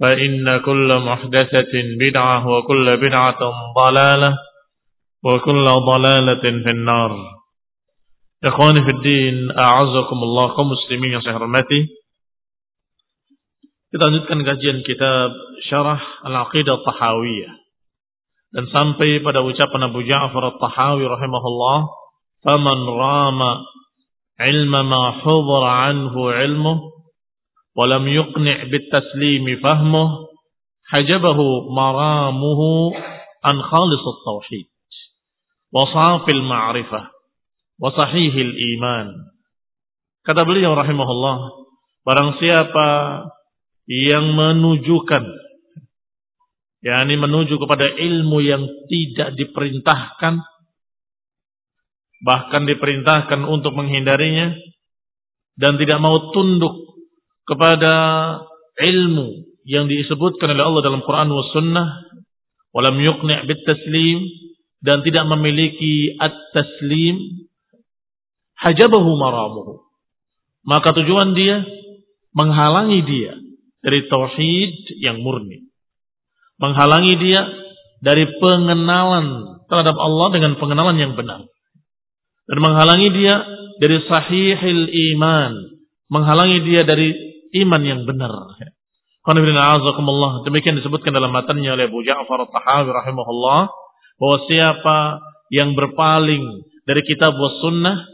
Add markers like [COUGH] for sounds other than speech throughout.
فإن كل محدثة بدعة وكل بدعة ضلالة وكل ضلالة في النار fi din, a'azzakumullah kaum muslimin yang saya hormati. Kita lanjutkan kajian kitab Syarah Al-Aqidah Tahawiyah. Dan sampai pada ucapan Abu Ja'far At-Tahawi rahimahullah, "Faman rama ilma ma hudhara anhu ilmuh yuqni' bit-taslimi fahmuh, hajabahu maramuhu an khalis at-tauhid wa safil ma'rifah." wasahihil iman. Kata beliau rahimahullah, barang siapa yang menunjukkan yakni menuju kepada ilmu yang tidak diperintahkan bahkan diperintahkan untuk menghindarinya dan tidak mau tunduk kepada ilmu yang disebutkan oleh Allah dalam Quran was sunnah walam yuqni' bit taslim dan tidak memiliki at-taslim hajabahu maramuhu. Maka tujuan dia menghalangi dia dari tauhid yang murni. Menghalangi dia dari pengenalan terhadap Allah dengan pengenalan yang benar. Dan menghalangi dia dari sahihil iman. Menghalangi dia dari iman yang benar. Demikian disebutkan dalam matanya oleh Abu Ja'far Tahawi rahimahullah. Bahwa siapa yang berpaling dari kitab wa sunnah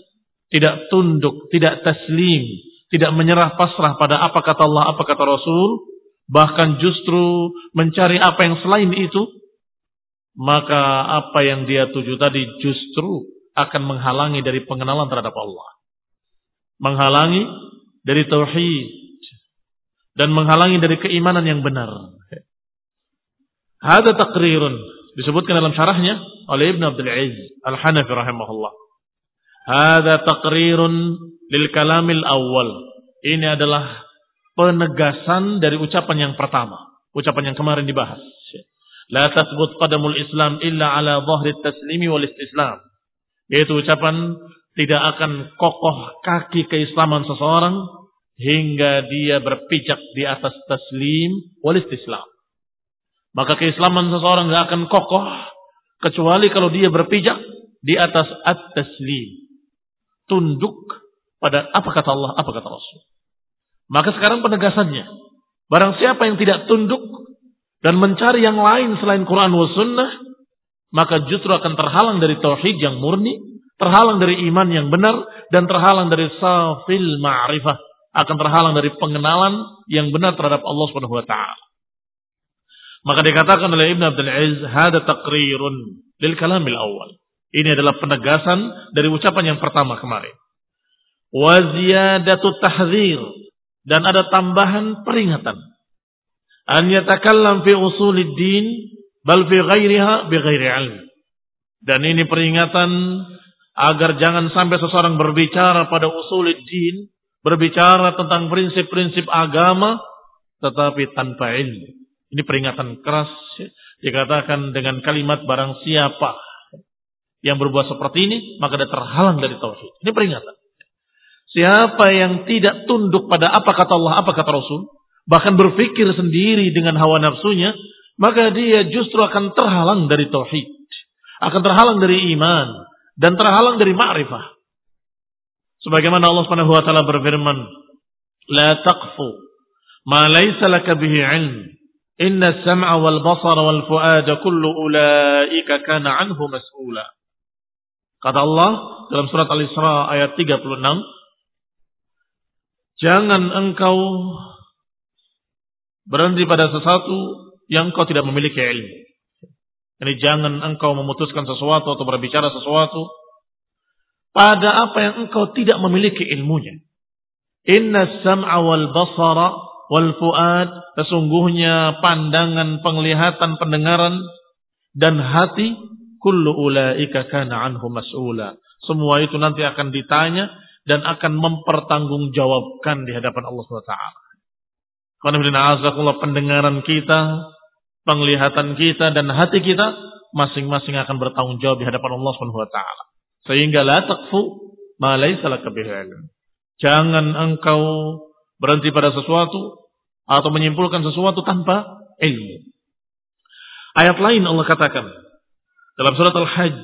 tidak tunduk, tidak taslim, tidak menyerah pasrah pada apa kata Allah, apa kata Rasul, bahkan justru mencari apa yang selain itu, maka apa yang dia tuju tadi justru akan menghalangi dari pengenalan terhadap Allah. Menghalangi dari tauhid dan menghalangi dari keimanan yang benar. Ada takrirun disebutkan dalam syarahnya oleh Ibn Abdul Aziz Al-Hanafi rahimahullah. Hada taqrirun lil kalamil awal. Ini adalah penegasan dari ucapan yang pertama. Ucapan yang kemarin dibahas. La tasbut qadamul Islam illa ala dhahri taslimi wal istislam. Yaitu ucapan tidak akan kokoh kaki keislaman seseorang hingga dia berpijak di atas taslim wal istislam. Maka keislaman seseorang tidak akan kokoh kecuali kalau dia berpijak di atas at-taslim tunduk pada apa kata Allah, apa kata Rasul. Maka sekarang penegasannya. Barang siapa yang tidak tunduk dan mencari yang lain selain Quran wa sunnah, maka justru akan terhalang dari tauhid yang murni, terhalang dari iman yang benar, dan terhalang dari safil ma'rifah. Akan terhalang dari pengenalan yang benar terhadap Allah Subhanahu wa taala. Maka dikatakan oleh Ibn Abdul Aziz, "Hada taqrirun lil kalamil awal." Ini adalah penegasan dari ucapan yang pertama kemarin. Wa ziyadatu tahdzir dan ada tambahan peringatan. An yatakallam fi usulid din bal fi ghairiha bi ghairi ilm. Dan ini peringatan agar jangan sampai seseorang berbicara pada usulid din, berbicara tentang prinsip-prinsip agama tetapi tanpa ilmu. Ini peringatan keras dikatakan dengan kalimat barang siapa yang berbuat seperti ini maka dia terhalang dari tauhid. Ini peringatan. Siapa yang tidak tunduk pada apa kata Allah, apa kata Rasul, bahkan berpikir sendiri dengan hawa nafsunya, maka dia justru akan terhalang dari tauhid, akan terhalang dari iman dan terhalang dari ma'rifah. Sebagaimana Allah Subhanahu wa taala berfirman, "La taqfu ma laysa laka bihi 'ilm. Inna as-sam'a wal basara wal fu'ada kullu ulaika kana 'anhu mas'ula." Kata Allah dalam surat Al-Isra ayat 36, Jangan engkau berhenti pada sesuatu yang engkau tidak memiliki ilmu. Jadi jangan engkau memutuskan sesuatu atau berbicara sesuatu pada apa yang engkau tidak memiliki ilmunya. Inna sam'a wal basara wal fuad sesungguhnya pandangan, penglihatan, pendengaran dan hati kullu ulaika kana anhu mas'ula. Semua itu nanti akan ditanya dan akan mempertanggungjawabkan di hadapan Allah SWT. Karena pendengaran kita, penglihatan kita dan hati kita masing-masing akan bertanggung jawab di hadapan Allah SWT. Sehingga la taqfu ma laisa laka Jangan engkau berhenti pada sesuatu atau menyimpulkan sesuatu tanpa ilmu. Ayat lain Allah katakan dalam surat Al-Hajj,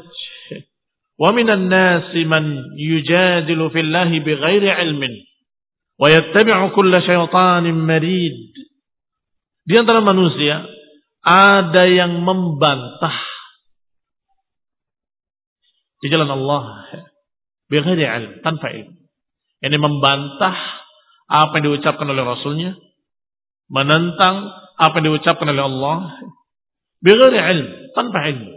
"Wa minan nasi man yujadilu fillahi bighairi ilmin wa yattabi'u kulla syaitanin marid." Di antara manusia ada yang membantah di jalan Allah bighairi ilm, tanpa ilmu. Ini membantah apa yang diucapkan oleh Rasulnya, menentang apa yang diucapkan oleh Allah bighairi ilm, tanpa ilmu.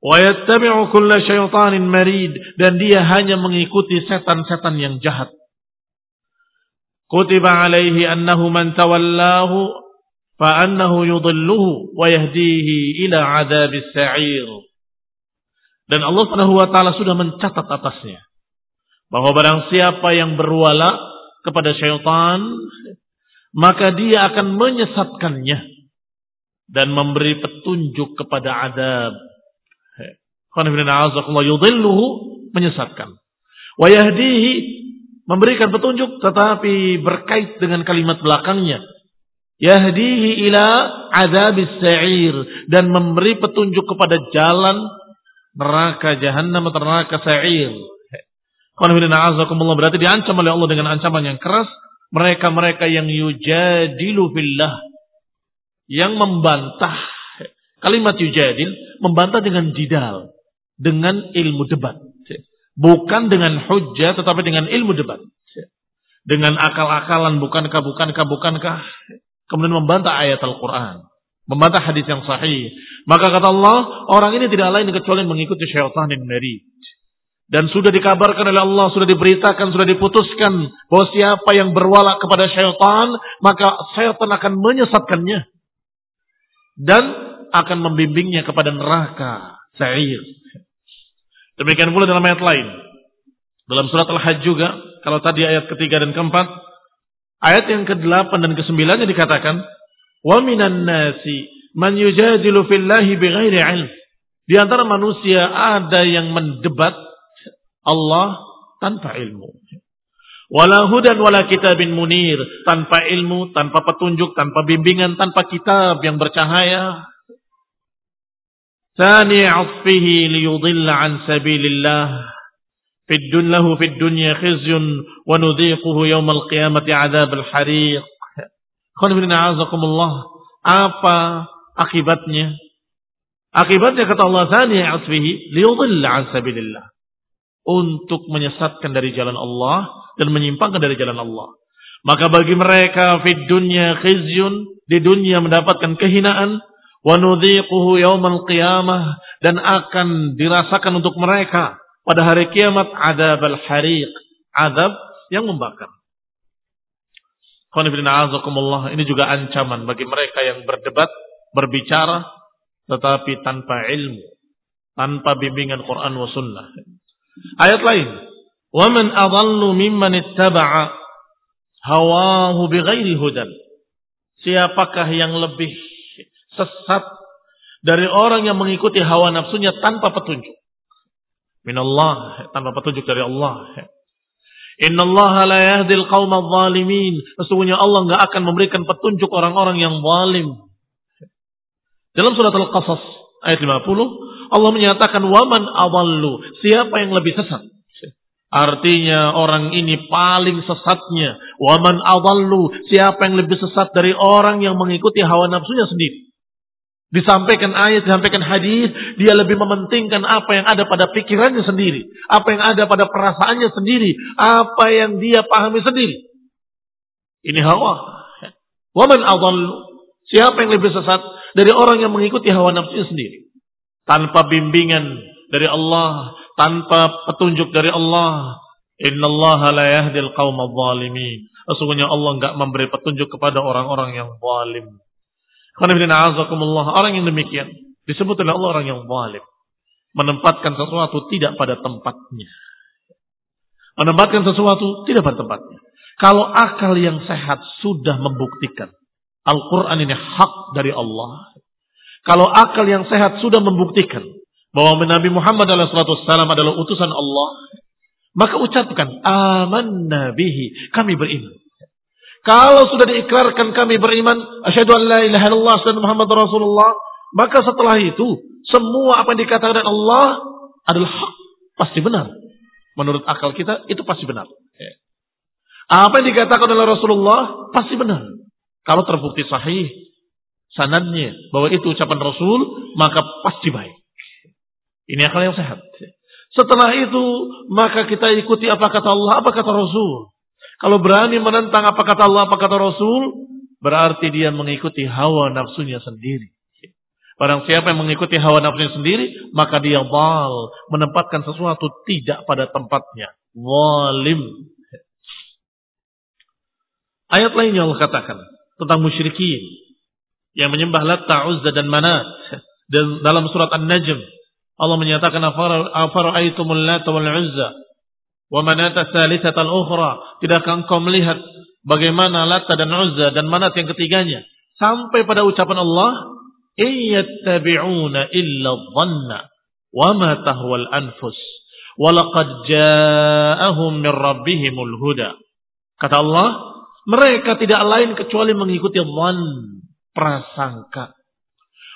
Wa yattabi'u kulla syaitanin marid dan dia hanya mengikuti setan-setan yang jahat. Kutiba alaihi annahu man tawallahu fa annahu yudhilluhu wa yahdihi ila 'adzabis sa'ir. Dan Allah Subhanahu wa taala sudah mencatat atasnya bahwa barang siapa yang berwala kepada syaitan maka dia akan menyesatkannya dan memberi petunjuk kepada adab yudhilluhu menyesatkan. Wa yahdihi memberikan petunjuk tetapi berkait dengan kalimat belakangnya. Yahdihi ila azabis sa'ir dan memberi petunjuk kepada jalan neraka jahannam atau neraka sa'ir. berarti diancam oleh Allah dengan ancaman yang keras. Mereka-mereka yang yujadilu fillah. Yang membantah. Kalimat yujadil membantah dengan jidal. Dengan ilmu debat. Bukan dengan hujjah tetapi dengan ilmu debat. Dengan akal-akalan bukankah bukankah bukankah. Kemudian membantah ayat Al-Qur'an, membantah hadis yang sahih. Maka kata Allah, orang ini tidak lain kecuali mengikuti syaitan yang merid. Dan sudah dikabarkan oleh Allah, sudah diberitakan, sudah diputuskan bahwa siapa yang berwala kepada syaitan, maka syaitan akan menyesatkannya. Dan akan membimbingnya kepada neraka, sa'ir. Demikian pula dalam ayat lain. Dalam surat Al-Hajj juga, kalau tadi ayat ketiga dan keempat, ayat yang ke-8 dan ke-9 dikatakan, Wa minan nasi man yujadilu fillahi bighairi ilm. Di antara manusia ada yang mendebat Allah tanpa ilmu. Wala hudan wala kitabin munir, tanpa ilmu, tanpa petunjuk, tanpa bimbingan, tanpa kitab yang bercahaya. Tani asfihi liyudilla an sabilillah. Fid lahu fid dunya khizyun wa nudhiquhu yawmal qiyamati adzab al-hariq apa akibatnya? Akibatnya kata Allah thani asfihi liyudilla an sabilillah. Untuk menyesatkan dari jalan Allah dan menyimpangkan dari jalan Allah. Maka bagi mereka fid dunya khizyun di dunia mendapatkan kehinaan. Wa nudhiquhu yaumal qiyamah dan akan dirasakan untuk mereka pada hari kiamat adab al-hariq, adab yang membakar Ini juga ancaman bagi mereka yang berdebat, berbicara, tetapi tanpa ilmu, tanpa bimbingan Quran wa sunnah. Ayat lain, وَمَنْ أَضَلُّ مِمَّنِ اتَّبَعَ هَوَاهُ بِغَيْرِ هُدًى Siapakah yang lebih sesat dari orang yang mengikuti hawa nafsunya tanpa petunjuk? Minallah, tanpa petunjuk dari Allah. Inna Allah la yahdil qawma zalimin. Sesungguhnya Allah nggak akan memberikan petunjuk orang-orang yang zalim. Dalam surat Al-Qasas ayat 50, Allah menyatakan waman awallu. Siapa yang lebih sesat? Artinya orang ini paling sesatnya. Waman awallu. Siapa yang lebih sesat dari orang yang mengikuti hawa nafsunya sendiri. Disampaikan ayat, disampaikan hadis, dia lebih mementingkan apa yang ada pada pikirannya sendiri, apa yang ada pada perasaannya sendiri, apa yang dia pahami sendiri. Ini hawa. Waman. Siapa yang lebih sesat dari orang yang mengikuti hawa nafsunya sendiri. Tanpa bimbingan dari Allah, tanpa petunjuk dari Allah. Inna Allah la yahdil qawma zalimin. Sesungguhnya Allah enggak memberi petunjuk kepada orang-orang yang zalim. Orang yang demikian disebut oleh Allah orang yang zalim. Menempatkan sesuatu tidak pada tempatnya. Menempatkan sesuatu tidak pada tempatnya. Kalau akal yang sehat sudah membuktikan Al-Quran ini hak dari Allah. Kalau akal yang sehat sudah membuktikan bahwa Nabi Muhammad SAW adalah utusan Allah, maka ucapkan aman nabihi kami beriman. Kalau sudah diikrarkan kami beriman, asyhadu an la ilaha illallah Muhammad Rasulullah, maka setelah itu semua apa yang dikatakan Allah adalah hak, pasti benar. Menurut akal kita itu pasti benar. Apa yang dikatakan oleh Rasulullah pasti benar. Kalau terbukti sahih sanadnya bahwa itu ucapan Rasul, maka pasti baik. Ini akal yang sehat. Setelah itu maka kita ikuti apa kata Allah, apa kata Rasul. Kalau berani menentang apa kata Allah, apa kata Rasul, berarti dia mengikuti hawa nafsunya sendiri. Barang siapa yang mengikuti hawa nafsunya sendiri, maka dia wal, menempatkan sesuatu tidak pada tempatnya. Walim. Ayat lainnya Allah katakan tentang musyrikin yang menyembah Latta, Uzza dan Manat. Dan dalam surat An-Najm Allah menyatakan afara'aitumul Latta wal Uzza Wa manata salisatal ukhra. Tidakkah engkau melihat bagaimana Lata dan Uzza dan Manat yang ketiganya. Sampai pada ucapan Allah. Iyattabi'una illa dhanna. Wa ma tahwal anfus. Walaqad ja'ahum min rabbihimul huda. Kata Allah. Mereka tidak lain kecuali mengikuti dhan. Prasangka.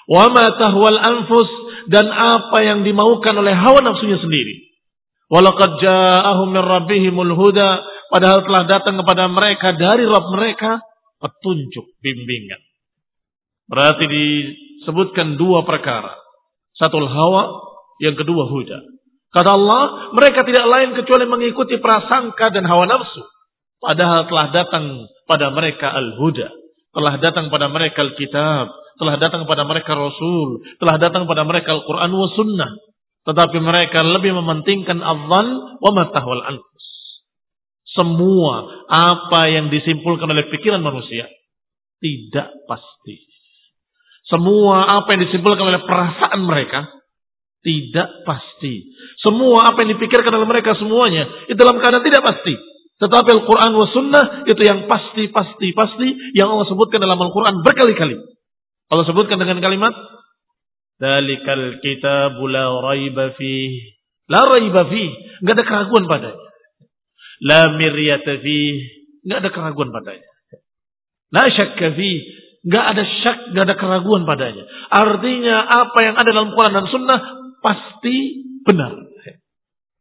Wa ma tahwal anfus. Dan apa yang dimaukan oleh hawa nafsunya sendiri. Walaqad ja'ahum min rabbihimul huda. Padahal telah datang kepada mereka dari Rabb mereka petunjuk, bimbingan. Berarti disebutkan dua perkara. Satu hawa, yang kedua huda. Kata Allah, mereka tidak lain kecuali mengikuti prasangka dan hawa nafsu. Padahal telah datang pada mereka al-huda. Telah datang pada mereka al-kitab. Telah datang pada mereka Rasul. Telah datang pada mereka Al-Quran wa Sunnah. Tetapi mereka lebih mementingkan azan wa matahwal anfus. Semua apa yang disimpulkan oleh pikiran manusia tidak pasti. Semua apa yang disimpulkan oleh perasaan mereka tidak pasti. Semua apa yang dipikirkan oleh mereka semuanya itu dalam keadaan tidak pasti. Tetapi Al-Quran wa Sunnah itu yang pasti, pasti, pasti yang Allah sebutkan dalam Al-Quran berkali-kali. Allah sebutkan dengan kalimat Dalikal kitabu la raiba fih. La raiba fih. Enggak ada keraguan padanya. La miryata fih. Enggak ada keraguan padanya. La syakka fih. Enggak ada syak, enggak ada keraguan padanya. Artinya apa yang ada dalam Quran dan Sunnah pasti benar.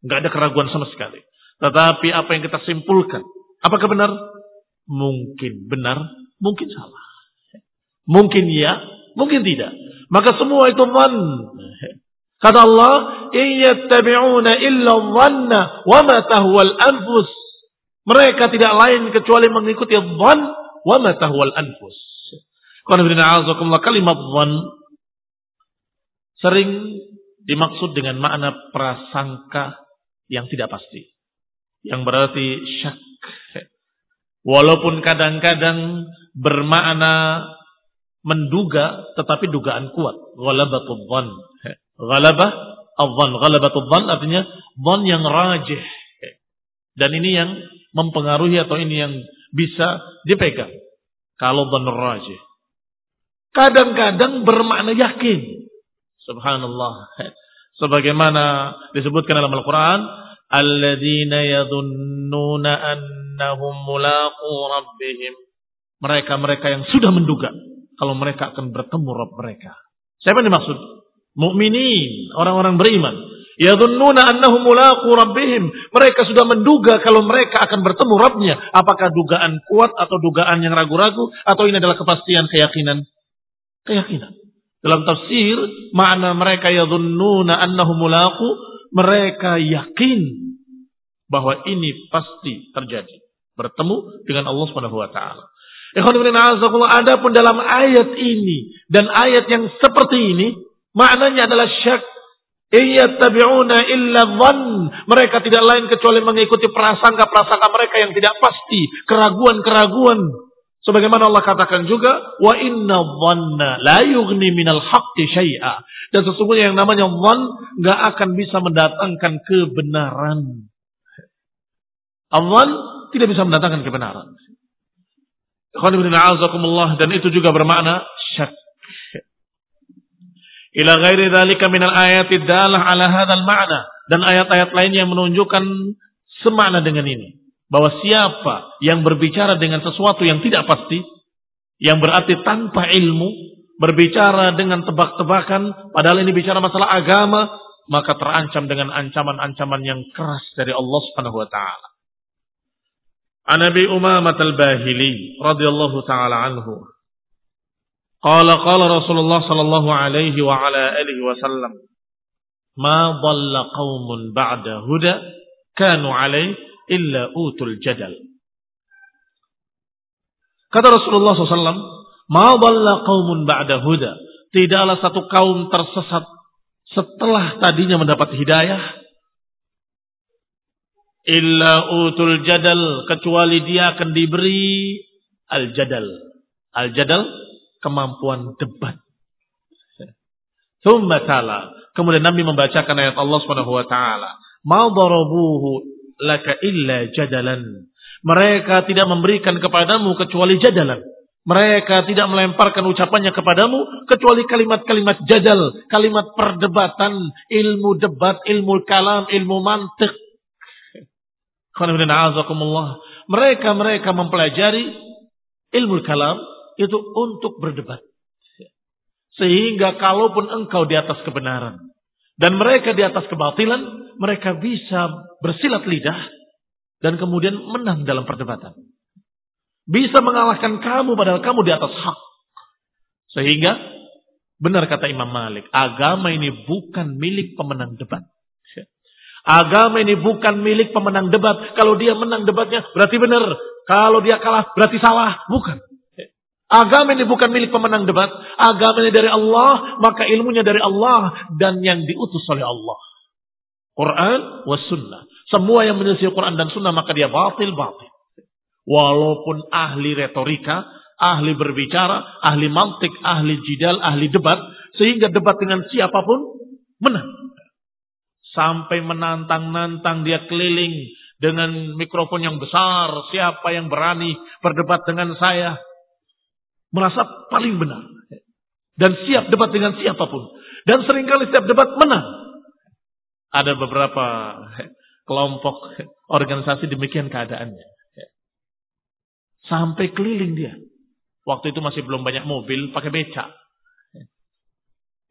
Enggak ada keraguan sama sekali. Tetapi apa yang kita simpulkan, apakah benar? Mungkin benar, mungkin salah. Mungkin ya, mungkin tidak. Maka semua itu dhan. Kata Allah, "Iyattabi'una illa dhanna wa ma tahwal anfus." Mereka tidak lain kecuali mengikuti dhan wa ma tahwal anfus. Kalimat dhan sering dimaksud dengan makna prasangka yang tidak pasti. Yang berarti syak. Walaupun kadang-kadang bermakna menduga tetapi dugaan kuat. Ghalabatul dhan. Ghalabah al-dhan. Ghalabatul dhan artinya dhan yang rajih. Dan ini yang mempengaruhi atau ini yang bisa dipegang. Kalau dhan rajih. Kadang-kadang bermakna yakin. Subhanallah. Sebagaimana disebutkan dalam Al-Quran. Alladzina yadhunnuna annahum mulaqu rabbihim. Mereka-mereka yang sudah menduga kalau mereka akan bertemu Rabb mereka. Siapa yang dimaksud? Mukminin, orang-orang beriman. Yadhunnuna annahum mulaqu rabbihim. Mereka sudah menduga kalau mereka akan bertemu Rabbnya. Apakah dugaan kuat atau dugaan yang ragu-ragu atau ini adalah kepastian keyakinan? Keyakinan. Dalam tafsir makna mereka yadhunnuna annahum mulaqu mereka yakin bahwa ini pasti terjadi. Bertemu dengan Allah wa taala. Ada pun dalam ayat ini dan ayat yang seperti ini maknanya adalah syak. illa dhann. Mereka tidak lain kecuali mengikuti prasangka-prasangka mereka yang tidak pasti, keraguan-keraguan. Sebagaimana Allah katakan juga, wa inna dhanna la yughni minal haqqi syai'a. Dan sesungguhnya yang namanya dhann enggak akan bisa mendatangkan kebenaran. Dhann tidak bisa mendatangkan kebenaran dan itu juga bermakna syak. Ila ghairi dzalika minal ayati dalah ala hadzal ma'na. Dan ayat-ayat lain yang menunjukkan semakna dengan ini. Bahwa siapa yang berbicara dengan sesuatu yang tidak pasti yang berarti tanpa ilmu berbicara dengan tebak-tebakan padahal ini bicara masalah agama maka terancam dengan ancaman-ancaman yang keras dari Allah Subhanahu wa taala An Abi الباهلي رضي الله تعالى عنه قال قال رسول Rasulullah sallallahu alaihi عليه وعلى alihi wasallam. ما ضل قوم بعد هدى كانوا عليه illa utul الجدل Kata Rasulullah SAW, Ma dhalla ba'da huda. Tidaklah satu kaum tersesat setelah tadinya mendapat hidayah illa utul jadal kecuali dia akan diberi al jadal al jadal kemampuan debat Thumma tala. Kemudian Nabi membacakan ayat Allah Subhanahu wa taala, "Ma darabuhu laka illa jadalan." Mereka tidak memberikan kepadamu kecuali jadalan. Mereka tidak melemparkan ucapannya kepadamu kecuali kalimat-kalimat jadal, kalimat perdebatan, ilmu debat, ilmu kalam, ilmu mantik. Mereka-mereka mempelajari ilmu kalam itu untuk berdebat. Sehingga kalaupun engkau di atas kebenaran dan mereka di atas kebatilan, mereka bisa bersilat lidah dan kemudian menang dalam perdebatan. Bisa mengalahkan kamu padahal kamu di atas hak. Sehingga benar kata Imam Malik, agama ini bukan milik pemenang debat. Agama ini bukan milik pemenang debat. Kalau dia menang debatnya berarti benar. Kalau dia kalah berarti salah. Bukan. Agama ini bukan milik pemenang debat. Agama ini dari Allah, maka ilmunya dari Allah dan yang diutus oleh Allah. Quran was sunnah. Semua yang menyelisih Quran dan sunnah maka dia batil batil. Walaupun ahli retorika, ahli berbicara, ahli mantik, ahli jidal, ahli debat, sehingga debat dengan siapa pun menang. Sampai menantang-nantang dia keliling dengan mikrofon yang besar. Siapa yang berani berdebat dengan saya. Merasa paling benar. Dan siap debat dengan siapa pun. Dan sering kali setiap debat menang. Ada beberapa kelompok organisasi demikian keadaannya. Sampai keliling dia. Waktu itu masih belum banyak mobil, pakai beca.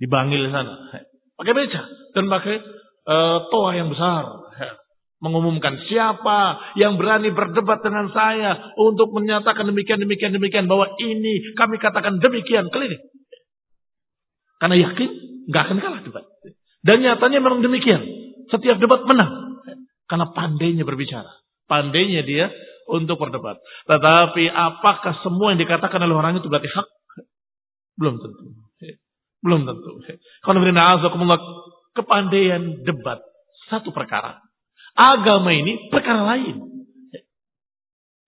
Dibangil sana. Pakai beca. Dan pakai toa yang besar mengumumkan siapa yang berani berdebat dengan saya untuk menyatakan demikian demikian demikian bahwa ini kami katakan demikian keliling. Karena yakin nggak akan kalah debat. Dan nyatanya memang demikian. Setiap debat menang. Karena pandainya berbicara. Pandainya dia untuk berdebat. Tetapi apakah semua yang dikatakan oleh orang itu berarti hak? Belum tentu. Belum tentu. Kepandaian debat satu perkara. Agama ini perkara lain.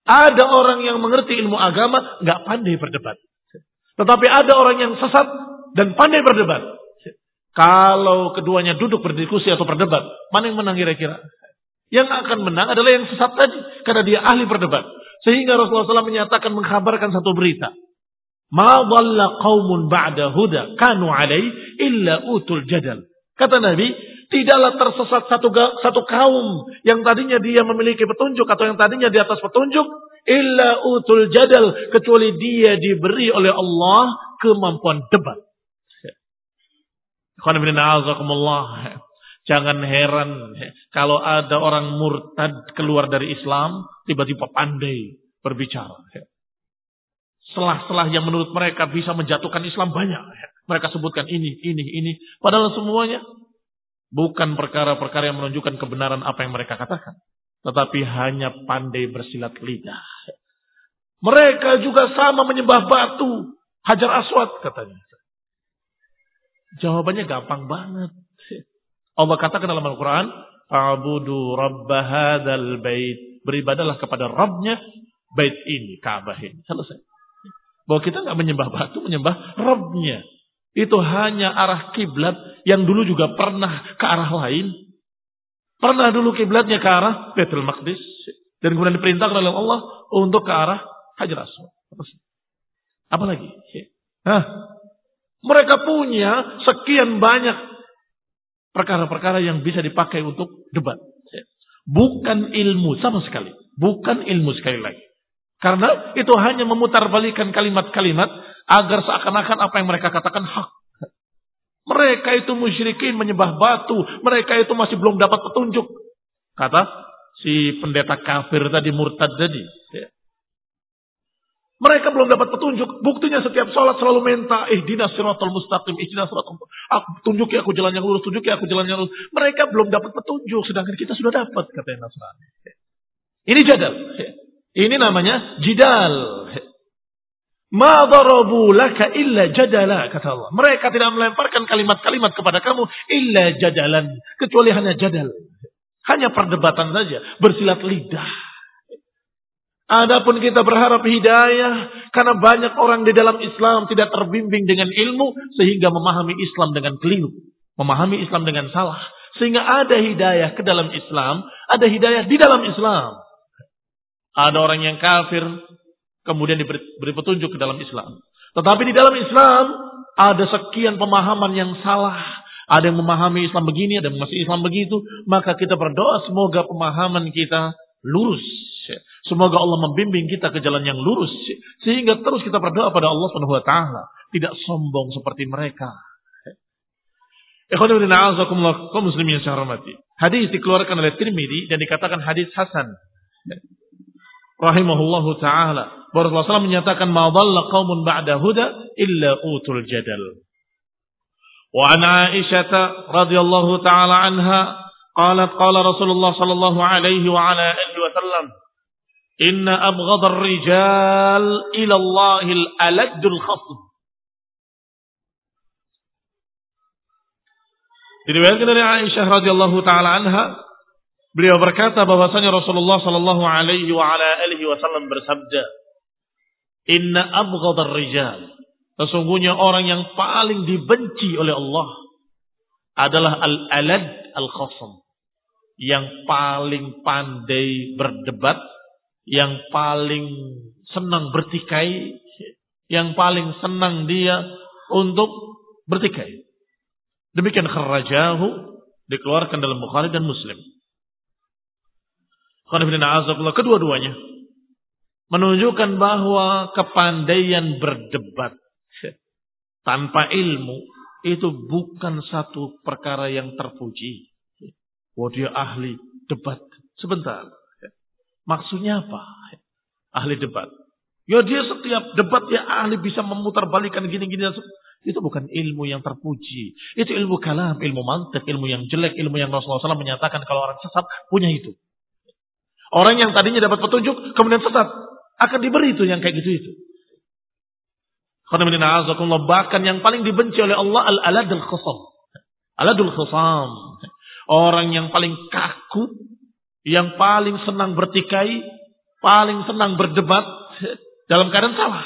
Ada orang yang mengerti ilmu agama nggak pandai berdebat. Tetapi ada orang yang sesat dan pandai berdebat. Kalau keduanya duduk berdiskusi atau berdebat, mana yang menang kira-kira? Yang akan menang adalah yang sesat tadi, karena dia ahli berdebat. Sehingga Rasulullah SAW menyatakan mengkabarkan satu berita. Ma qaumun ba'da huda kanu alai illa utul jadal. Kata Nabi, tidaklah tersesat satu satu kaum yang tadinya dia memiliki petunjuk atau yang tadinya di atas petunjuk illa utul jadal kecuali dia diberi oleh Allah kemampuan debat. Jangan heran kalau ada orang murtad keluar dari Islam tiba-tiba pandai berbicara. Selah-selah yang menurut mereka bisa menjatuhkan Islam banyak. Mereka sebutkan ini, ini, ini. Padahal semuanya bukan perkara-perkara yang menunjukkan kebenaran apa yang mereka katakan. Tetapi hanya pandai bersilat lidah. Mereka juga sama menyembah batu. Hajar aswad katanya. Jawabannya gampang banget. Allah katakan dalam Al-Quran, Abudu rabba hadal bait. Beribadalah kepada Rabbnya bait ini, Ka'bah ini. Selesai. Bahwa kita nggak menyembah batu, menyembah Rabbnya. Itu hanya arah kiblat yang dulu juga pernah ke arah lain. Pernah dulu kiblatnya ke arah Baitul Maqdis. Dan kemudian diperintahkan oleh Allah untuk ke arah Hajar Aswad. Apa lagi? Hah? Mereka punya sekian banyak perkara-perkara yang bisa dipakai untuk debat. Bukan ilmu sama sekali. Bukan ilmu sekali lagi. Karena itu hanya memutar balikan kalimat-kalimat agar seakan-akan apa yang mereka katakan hak. Mereka itu musyrikin menyembah batu. Mereka itu masih belum dapat petunjuk. Kata si pendeta kafir tadi, murtad tadi. Mereka belum dapat petunjuk. Buktinya setiap sholat selalu minta, eh dinas siratul mustaqim, ihdinas siratul Aku tunjuki aku jalan yang lurus, tunjuki aku jalan yang lurus. Mereka belum dapat petunjuk, sedangkan kita sudah dapat, kata Nasrani. Ini jadal. Ini namanya jidal. Ma darabu laka illa jadala kata Allah. Mereka tidak melemparkan kalimat-kalimat kepada kamu illa jadalan, kecuali hanya jadal. Hanya perdebatan saja, bersilat lidah. Adapun kita berharap hidayah karena banyak orang di dalam Islam tidak terbimbing dengan ilmu sehingga memahami Islam dengan keliru, memahami Islam dengan salah, sehingga ada hidayah ke dalam Islam, ada hidayah di dalam Islam. Ada orang yang kafir kemudian diberi, petunjuk ke dalam Islam. Tetapi di dalam Islam ada sekian pemahaman yang salah. Ada yang memahami Islam begini, ada yang masih Islam begitu. Maka kita berdoa semoga pemahaman kita lurus Semoga Allah membimbing kita ke jalan yang lurus sehingga terus kita berdoa pada Allah Subhanahu wa taala, tidak sombong seperti mereka. muslimin. Hadis dikeluarkan oleh Tirmidzi dan dikatakan hadis hasan. Rahimahullahu taala. Rasulullah SAW menyatakan ma dhalla qaumun ba'da huda illa utul jadal. Wa an Aisyah radhiyallahu taala anha qalat qala Rasulullah sallallahu alaihi wa ala alihi wasallam Inna abghadar rijal ila Allahil aladul khasb. Diriwayatkan dari Aisyah radhiyallahu taala anha, beliau berkata bahwasanya Rasulullah sallallahu alaihi wa ala alihi wasallam bersabda, "Inna abghadar rijal" Sesungguhnya orang yang paling dibenci oleh Allah adalah al-alad al-khasam. Yang paling pandai berdebat yang paling senang bertikai, yang paling senang dia untuk bertikai. Demikian kharajahu dikeluarkan dalam Bukhari dan Muslim. Kedua-duanya menunjukkan bahwa kepandaian berdebat tanpa ilmu itu bukan satu perkara yang terpuji. Wah dia ahli debat. Sebentar. Maksudnya apa? Ahli debat. Ya dia setiap debat ya ahli bisa memutar balikan gini-gini. Itu bukan ilmu yang terpuji. Itu ilmu kalam, ilmu mantik, ilmu yang jelek, ilmu yang Rasulullah SAW menyatakan kalau orang sesat punya itu. Orang yang tadinya dapat petunjuk, kemudian sesat. Akan diberi itu yang kayak gitu itu. Bahkan yang paling dibenci oleh Allah al-aladul khusam. Aladul khusam. Orang yang paling kaku, yang paling senang bertikai, paling senang berdebat dalam keadaan salah.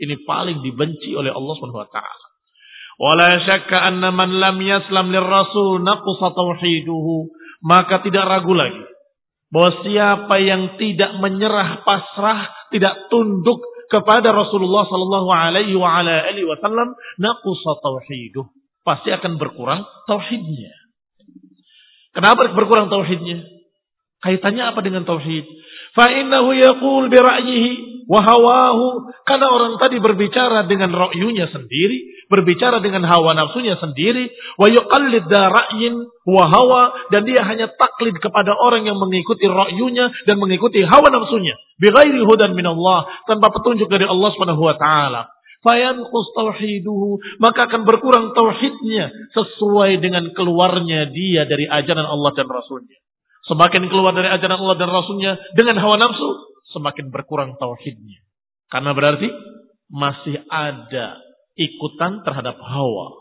Ini paling dibenci oleh Allah Subhanahu wa taala. Wala syakka anna man lam yaslam lirrasul naqsa tauhiduhu. Maka tidak ragu lagi bahwa siapa yang tidak menyerah pasrah, tidak tunduk kepada Rasulullah sallallahu alaihi wasallam, tauhiduh. Pasti akan berkurang tauhidnya. Kenapa berkurang tauhidnya? Kaitannya apa dengan tauhid? Fa innahu yaqul bi ra'yihi wa hawahu. Karena orang tadi berbicara dengan ra'yunya sendiri, berbicara dengan hawa nafsunya sendiri, wa yuqallid da ra'yin wa hawa dan dia hanya taklid kepada orang yang mengikuti ra'yunya dan mengikuti hawa nafsunya, bi ghairi hudan min Allah, tanpa petunjuk dari Allah Subhanahu wa taala. Fayanqus maka akan berkurang tauhidnya sesuai dengan keluarnya dia dari ajaran Allah dan Rasulnya. Semakin keluar dari ajaran Allah dan Rasulnya dengan hawa nafsu, semakin berkurang tauhidnya. Karena berarti masih ada ikutan terhadap hawa.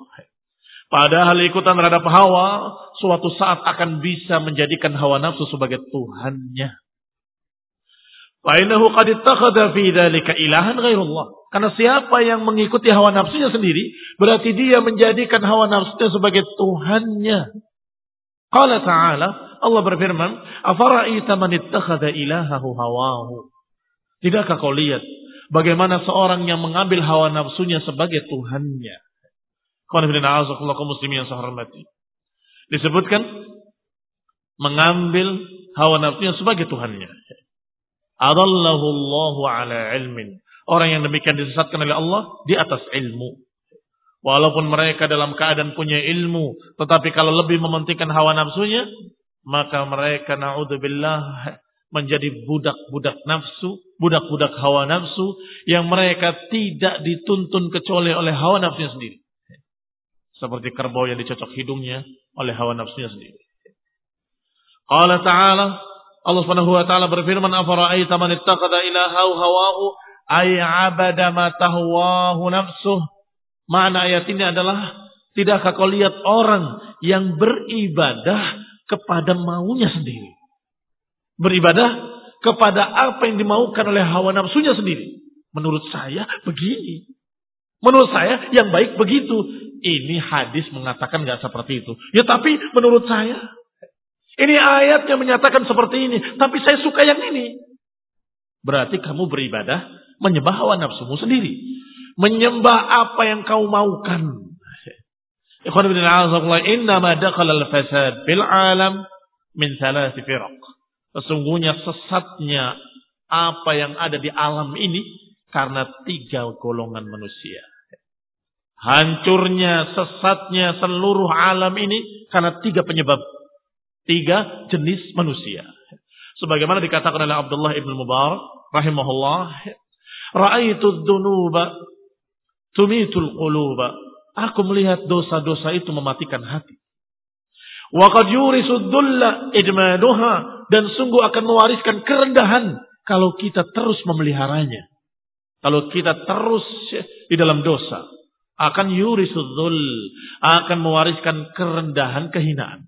Padahal ikutan terhadap hawa suatu saat akan bisa menjadikan hawa nafsu sebagai Tuhannya. Fa'inahu qad ittakhadha fi dzalika ilahan ghairullah. Karena siapa yang mengikuti hawa nafsunya sendiri, berarti dia menjadikan hawa nafsunya sebagai Tuhannya. Qala ta'ala, Allah berfirman, "Afara'aita man ittakhadha ilahahu hawahu?" Tidakkah kau lihat bagaimana seorang yang mengambil hawa nafsunya sebagai tuhannya? muslimin yang saya hormati. Disebutkan mengambil hawa nafsunya sebagai tuhannya. Adallahu Allahu ala ilmin. Orang yang demikian disesatkan oleh Allah di atas ilmu. Walaupun mereka dalam keadaan punya ilmu, tetapi kalau lebih mementingkan hawa nafsunya, maka mereka naudzubillah menjadi budak-budak nafsu, budak-budak hawa nafsu yang mereka tidak dituntun kecuali oleh hawa nafsunya sendiri. Seperti kerbau yang dicocok hidungnya oleh hawa nafsunya sendiri. Allah Ta'ala Allah Subhanahu wa taala berfirman afara'aita man ittakhadha ilahahu hawahu ay 'abada ma tahwahu nafsuh Makna ayat ini adalah tidakkah kau lihat orang yang beribadah kepada maunya sendiri. Beribadah kepada apa yang dimaukan oleh hawa nafsunya sendiri. Menurut saya begini. Menurut saya yang baik begitu. Ini hadis mengatakan nggak seperti itu. Ya tapi menurut saya. Ini ayatnya menyatakan seperti ini. Tapi saya suka yang ini. Berarti kamu beribadah menyembah hawa nafsumu sendiri menyembah apa yang kau maukan. Ikhwan bin al innama dakhala al-fasad bil alam min thalath firaq. Sesungguhnya sesatnya apa yang ada di alam ini karena tiga golongan manusia. Hancurnya, sesatnya seluruh alam ini karena tiga penyebab. Tiga jenis manusia. Sebagaimana dikatakan oleh Abdullah ibn Mubarak rahimahullah, Ra'aitu dhunuba tumitul quluba. Aku melihat dosa-dosa itu mematikan hati. Wa qad idmanuha dan sungguh akan mewariskan kerendahan kalau kita terus memeliharanya. Kalau kita terus di dalam dosa, akan yurisu dhul, akan mewariskan kerendahan, kehinaan.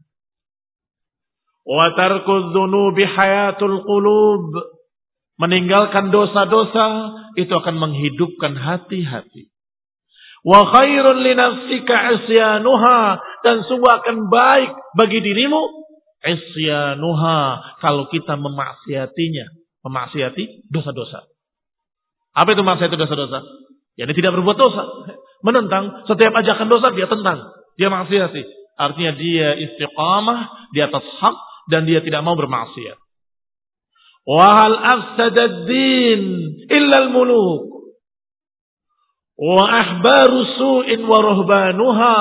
Wa tarku dhunubi hayatul qulub. Meninggalkan dosa-dosa itu akan menghidupkan hati-hati. Wa khairun li nafsika isyanuha dan sungguh akan baik bagi dirimu isyanuha kalau kita memaksiatinya, memaksiati dosa-dosa. Apa itu maksiat dosa-dosa? Ya, dia tidak berbuat dosa. Menentang setiap ajakan dosa dia tentang, dia maksiati. Artinya dia istiqamah di atas hak dan dia tidak mau bermaksiat. Wahal afsadad din illa al-muluk wa ahbaru su'in wa ruhbanuha.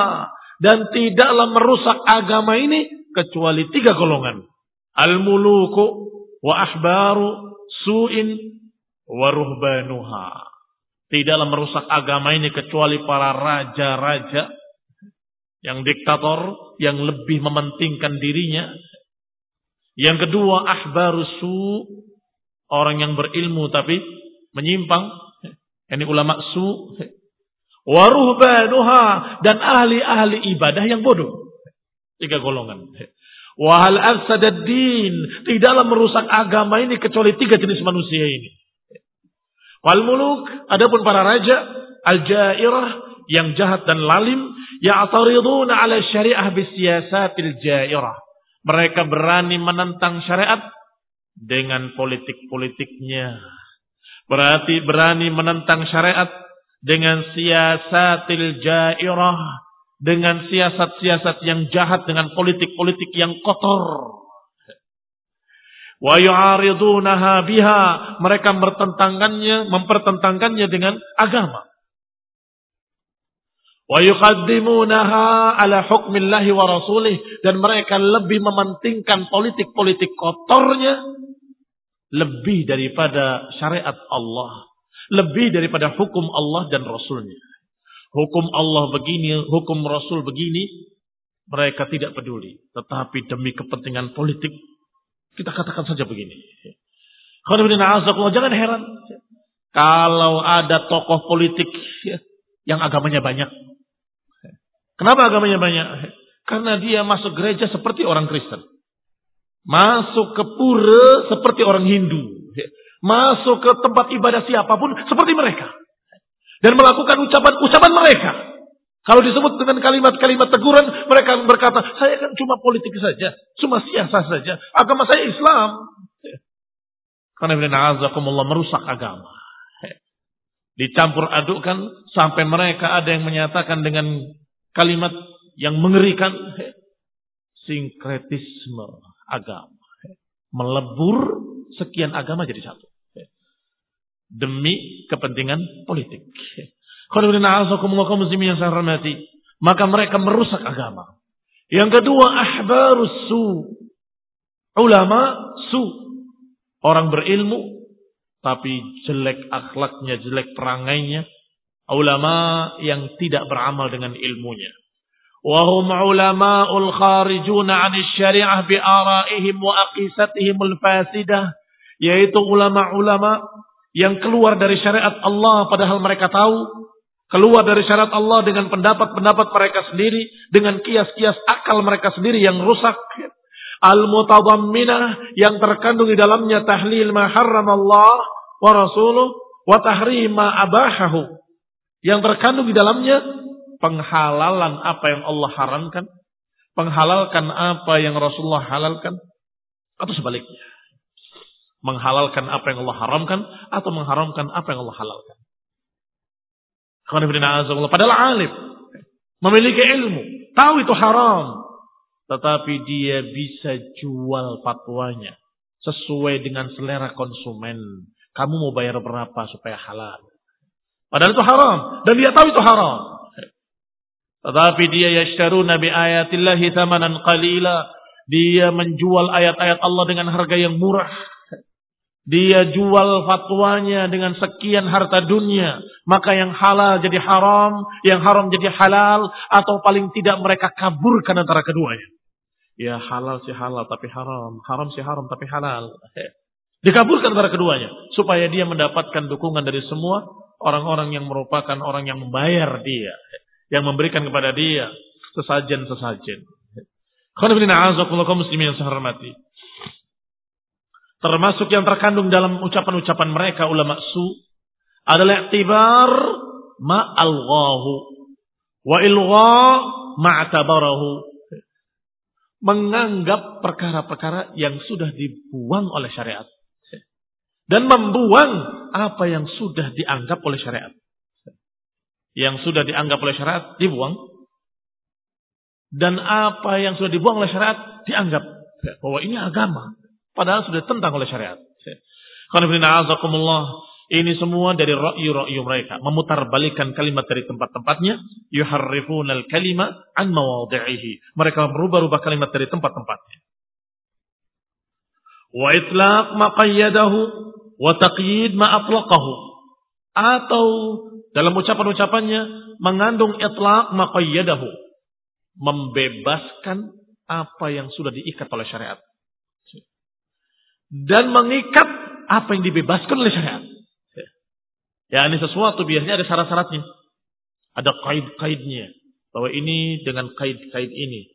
Dan tidaklah merusak agama ini kecuali tiga golongan. Al-muluku wa ahbaru su'in wa ruhbanuha. Tidaklah merusak agama ini kecuali para raja-raja yang diktator yang lebih mementingkan dirinya. Yang kedua ahbaru su. Orang yang berilmu tapi menyimpang ini ulama su waruhbanuha dan ahli-ahli ibadah yang bodoh. Tiga golongan. Wahal afsadad din. Tidaklah merusak agama ini kecuali tiga jenis manusia ini. Wal muluk. Adapun para raja. Al-jairah. Yang jahat dan lalim. Ya'tariduna ala syariah bisiyasatil jairah. Mereka berani menentang syariat dengan politik-politiknya. Berarti berani menentang syariat dengan siasatil jairah dengan siasat-siasat yang jahat, dengan politik-politik yang kotor. Wa yu'aridunaha biha. Mereka bertentangannya, mempertentangkannya dengan agama. Wa yuqaddimunaha ala hukmillahi wa rasulih. Dan mereka lebih mementingkan politik-politik kotornya. Lebih daripada syariat Allah. Lebih daripada hukum Allah dan Rasulnya hukum Allah begini, hukum Rasul begini, mereka tidak peduli. Tetapi demi kepentingan politik, kita katakan saja begini. Jangan heran. Kalau ada tokoh politik yang agamanya banyak. Kenapa agamanya banyak? Karena dia masuk gereja seperti orang Kristen. Masuk ke pura seperti orang Hindu. Masuk ke tempat ibadah siapa pun seperti mereka dan melakukan ucapan-ucapan mereka. Kalau disebut dengan kalimat-kalimat teguran, mereka berkata, saya kan cuma politik saja, cuma siasa saja, agama saya Islam. Karena bila Allah merusak agama. Dicampur adukkan sampai mereka ada yang menyatakan dengan kalimat yang mengerikan sinkretisme agama. Melebur sekian agama jadi satu demi kepentingan politik. maka mereka merusak agama. Yang kedua, ahbarus su. Ulama su. Orang berilmu, tapi jelek akhlaknya, jelek perangainya. Ulama yang tidak beramal dengan ilmunya. Kharijuna 'anil syari'ah bi ara'ihim wa aqisatihim al-fasidah. Yaitu ulama-ulama yang keluar dari syariat Allah padahal mereka tahu keluar dari syariat Allah dengan pendapat-pendapat mereka sendiri dengan kias-kias akal mereka sendiri yang rusak al-mutadamminah yang terkandung di dalamnya tahlil ma Allah wa rasuluh wa tahrim ma abahahu yang terkandung di dalamnya penghalalan apa yang Allah haramkan penghalalkan apa yang Rasulullah halalkan atau sebaliknya menghalalkan apa yang Allah haramkan atau mengharamkan apa yang Allah halalkan. Padahal alim, memiliki ilmu, tahu itu haram, tetapi dia bisa jual fatwanya sesuai dengan selera konsumen. Kamu mau bayar berapa supaya halal? Padahal itu haram dan dia tahu itu haram. Tetapi dia yashtaru nabi ayatillahi thamanan qalila. Dia menjual ayat-ayat Allah dengan harga yang murah. Dia jual fatwanya dengan sekian harta dunia. Maka yang halal jadi haram, yang haram jadi halal, atau paling tidak mereka kaburkan antara keduanya. Ya halal sih halal tapi haram, haram sih haram tapi halal. [LAUGHS] Dikaburkan antara keduanya. Supaya dia mendapatkan dukungan dari semua orang-orang yang merupakan orang yang membayar dia. Yang memberikan kepada dia sesajen-sesajen. Muslimin yang hormati. Termasuk yang terkandung dalam ucapan-ucapan mereka ulama su adalah tibar ma'alghahu wa ilgha ma'tabarahu. Menganggap perkara-perkara yang sudah dibuang oleh syariat. Dan membuang apa yang sudah dianggap oleh syariat. Yang sudah dianggap oleh syariat dibuang. Dan apa yang sudah dibuang oleh syariat dianggap bahwa ini agama. Padahal sudah tentang oleh syariat. Ini semua dari ra'yu-ra'yu mereka. Memutar balikan kalimat dari tempat-tempatnya. Yuharrifunal kalima an mawadhi'ihi. Mereka merubah-rubah kalimat dari tempat-tempatnya. Wa itlaq maqayyadahu. Wa taqyid ma'atlaqahu. Atau dalam ucapan-ucapannya mengandung itlaq maqayyadahu. Membebaskan apa yang sudah diikat oleh syariat dan mengikat apa yang dibebaskan oleh syariat. Ya, ini sesuatu biasanya ada syarat-syaratnya. Ada kaid-kaidnya. Bahwa ini dengan kaid-kaid ini.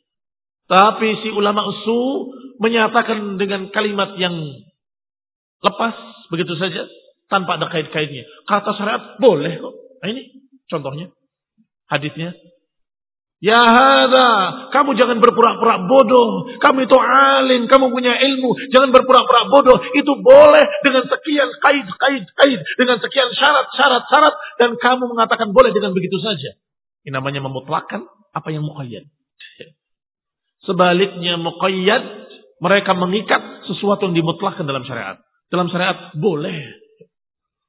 Tapi si ulama usul menyatakan dengan kalimat yang lepas begitu saja tanpa ada kait-kaitnya. Kata syariat boleh kok. Nah, ini contohnya hadisnya. Ya hada, kamu jangan berpura-pura bodoh. Kamu itu alim, kamu punya ilmu. Jangan berpura-pura bodoh. Itu boleh dengan sekian kait, kait, kait. Dengan sekian syarat, syarat, syarat. Dan kamu mengatakan boleh dengan begitu saja. Ini namanya memutlakan apa yang muqayyad. Sebaliknya muqayyad, mereka mengikat sesuatu yang dimutlakkan dalam syariat. Dalam syariat boleh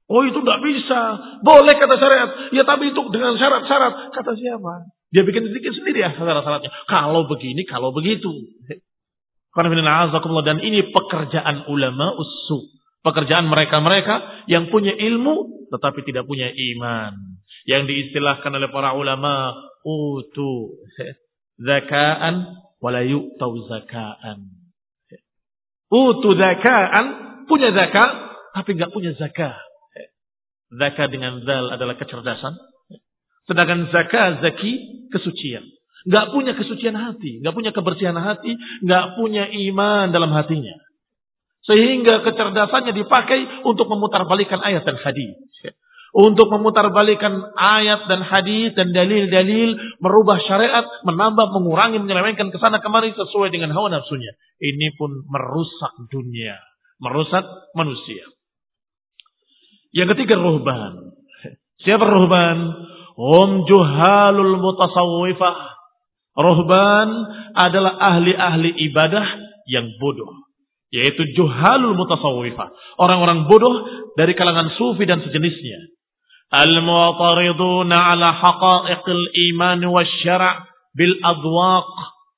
Oh itu tidak bisa. Boleh kata syariat. Ya tapi itu dengan syarat-syarat. Kata siapa? Dia bikin sedikit sendiri ya syarat-syaratnya. Kalau begini, kalau begitu. Dan ini pekerjaan ulama usu. Pekerjaan mereka-mereka yang punya ilmu tetapi tidak punya iman. Yang diistilahkan oleh para ulama utu zakaan wala yu'tau zakaan. Utu zakaan punya zakat tapi nggak punya zakat. Zaka dengan zal adalah kecerdasan. Sedangkan zakat, zaki, kesucian. Gak punya kesucian hati, gak punya kebersihan hati, gak punya iman dalam hatinya. Sehingga kecerdasannya dipakai untuk memutarbalikkan ayat dan hadis. Untuk memutarbalikkan ayat dan hadis dan dalil-dalil, merubah syariat, menambah, mengurangi, menyelewengkan ke sana kemari sesuai dengan hawa nafsunya. Ini pun merusak dunia, merusak manusia. Yang ketiga ruhban. Siapa ruhban? Hum juhalul mutasawwifah. Ruhban adalah ahli-ahli ibadah yang bodoh. Yaitu juhalul mutasawwifah. Orang-orang bodoh dari kalangan sufi dan sejenisnya. Al-mu'tariduna ala haqa'iqil iman wa syara' bil adwaq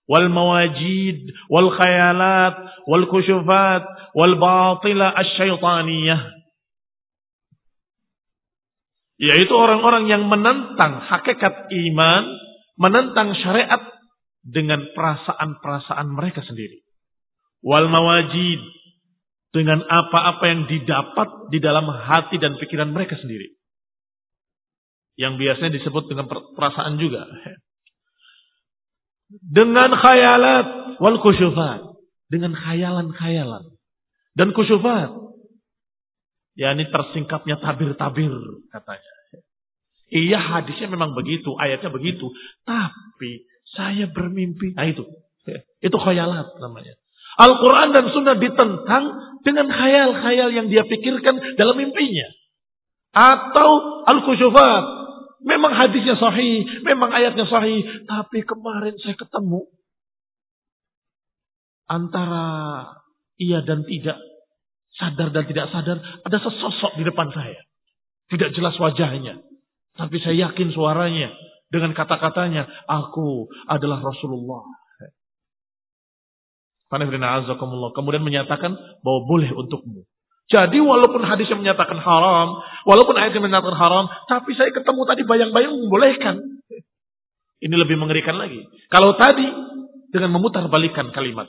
wal mawajid wal khayalat wal kushufat wal batila asy-syaitaniyah yaitu orang-orang yang menentang hakikat iman, menentang syariat dengan perasaan-perasaan mereka sendiri. Wal mawajid dengan apa-apa yang didapat di dalam hati dan pikiran mereka sendiri. Yang biasanya disebut dengan perasaan juga. Dengan khayalat wal kusyufat. Dengan khayalan-khayalan. Dan kusyufat Ya ini tersingkapnya tabir-tabir katanya. Iya hadisnya memang begitu, ayatnya begitu. Tapi saya bermimpi. Nah itu. [LAUGHS] Itu khayalat namanya. Al-Quran dan Sunnah ditentang dengan khayal-khayal yang dia pikirkan dalam mimpinya. Atau Al-Kusyufat. Memang hadisnya sahih, memang ayatnya sahih. Tapi kemarin saya ketemu. Antara iya dan tidak sadar dan tidak sadar, ada sesosok di depan saya. Tidak jelas wajahnya. Tapi saya yakin suaranya. Dengan kata-katanya, aku adalah Rasulullah. Kemudian menyatakan bahwa boleh untukmu. Jadi walaupun hadisnya menyatakan haram, walaupun ayatnya menyatakan haram, tapi saya ketemu tadi bayang-bayang membolehkan. Ini lebih mengerikan lagi. Kalau tadi dengan memutar balikan kalimat.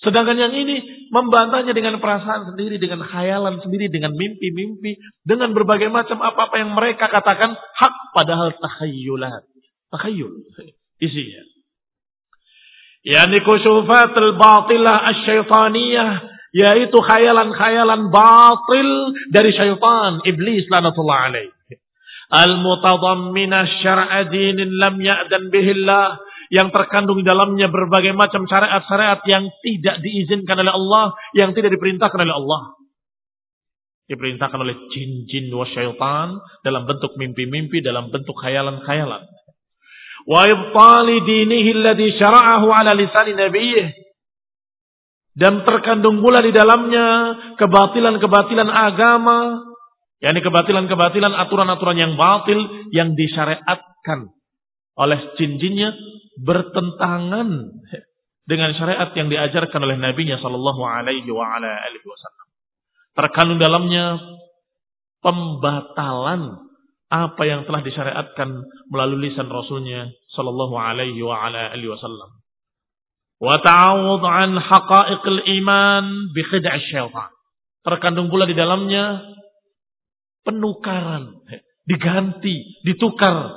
Sedangkan yang ini membantahnya dengan perasaan sendiri, dengan khayalan sendiri, dengan mimpi-mimpi, dengan berbagai macam apa-apa yang mereka katakan hak padahal takhayulat. Takhayul isinya. Yani kusufatul batilah asyaitaniyah yaitu khayalan-khayalan batil dari syaitan iblis lanatullah alaih. Al-mutadamminah syar'a dinin lam ya'dan bihillah yang terkandung di dalamnya berbagai macam syariat-syariat yang tidak diizinkan oleh Allah, yang tidak diperintahkan oleh Allah. Diperintahkan oleh jin-jin wa syaitan dalam bentuk mimpi-mimpi, dalam bentuk khayalan-khayalan. Wa ibtali dinihi alladhi syara'ahu ala lisani. Dan terkandung pula di dalamnya kebatilan-kebatilan agama, yakni kebatilan-kebatilan aturan-aturan yang batil yang disyariatkan oleh jin-jinnya bertentangan dengan syariat yang diajarkan oleh Nabi-Nya Shallallahu Alaihi Wasallam. Terkandung dalamnya pembatalan apa yang telah disyariatkan melalui lisan Rasulnya Shallallahu Alaihi Wasallam. Wa ta'awud an haqa'iqil iman bi syaitan. Terkandung pula di dalamnya penukaran, diganti, ditukar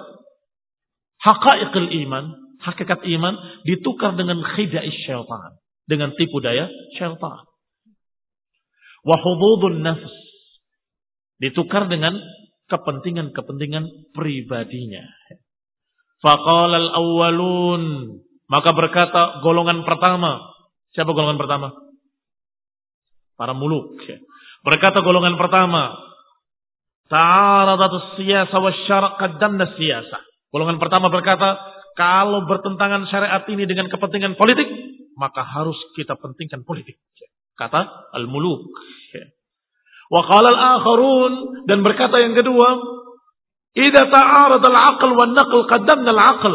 haqaiqil iman, hakikat iman ditukar dengan khida'is syaitan, dengan tipu daya syaitan. Wa hududun nafs ditukar dengan kepentingan-kepentingan pribadinya. Faqala al-awwalun maka berkata golongan pertama. Siapa golongan pertama? Para muluk. Berkata golongan pertama, Ta'aradatus siyasa wa syara' qaddamna siyasa. Golongan pertama berkata, kalau bertentangan syariat ini dengan kepentingan politik, maka harus kita pentingkan politik. Kata al-muluk. Wa qala al-akharun dan berkata yang kedua, "Idza ta'arada al-aql wan naql qaddamna al-aql."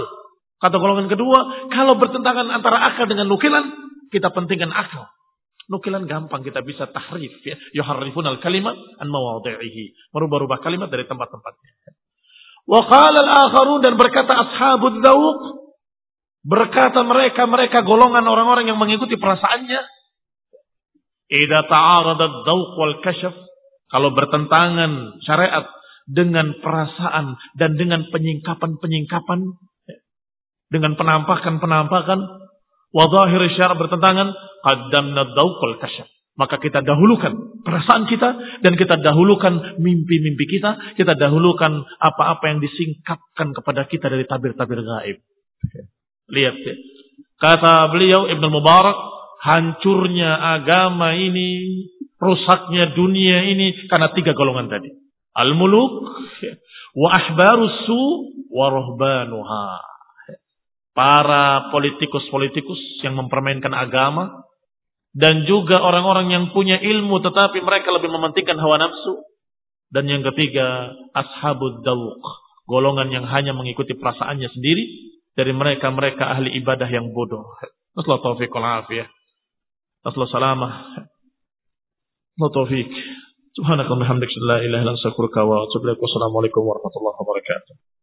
Kata golongan kedua, kalau bertentangan antara akal dengan nukilan, kita pentingkan akal. Nukilan gampang kita bisa tahrif ya. Yuharrifun al-kalimat an mawadhi'ihi. Merubah-rubah kalimat dari tempat-tempatnya. Wa qala al-akharun dan berkata ashabud dzauq berkata mereka mereka golongan orang-orang yang mengikuti perasaannya. Idza ta'arada ad-dzauq wal kashf kalau bertentangan syariat dengan perasaan dan dengan penyingkapan-penyingkapan dengan penampakan-penampakan wadahir syara bertentangan qaddamna dzauq wal kashf maka kita dahulukan perasaan kita dan kita dahulukan mimpi-mimpi kita kita dahulukan apa-apa yang disingkapkan kepada kita dari tabir-tabir gaib lihat ya kata beliau Ibnu Mubarak hancurnya agama ini, rusaknya dunia ini karena tiga golongan tadi. Al-muluk, wa ahbarus su, wa rohbanuha. Para politikus-politikus yang mempermainkan agama, dan juga orang-orang yang punya ilmu tetapi mereka lebih mementingkan hawa nafsu. Dan yang ketiga ashabud dawuk golongan yang hanya mengikuti perasaannya sendiri. Dari mereka mereka ahli ibadah yang bodoh. Nasallahu taufiq wal afiyah. Salamah. Nasallahu taufiq. Subhanakallahumma hamdaka la ilaha illa anta astaghfiruka wa atubu ilaik. Warahmatullahi wabarakatuh.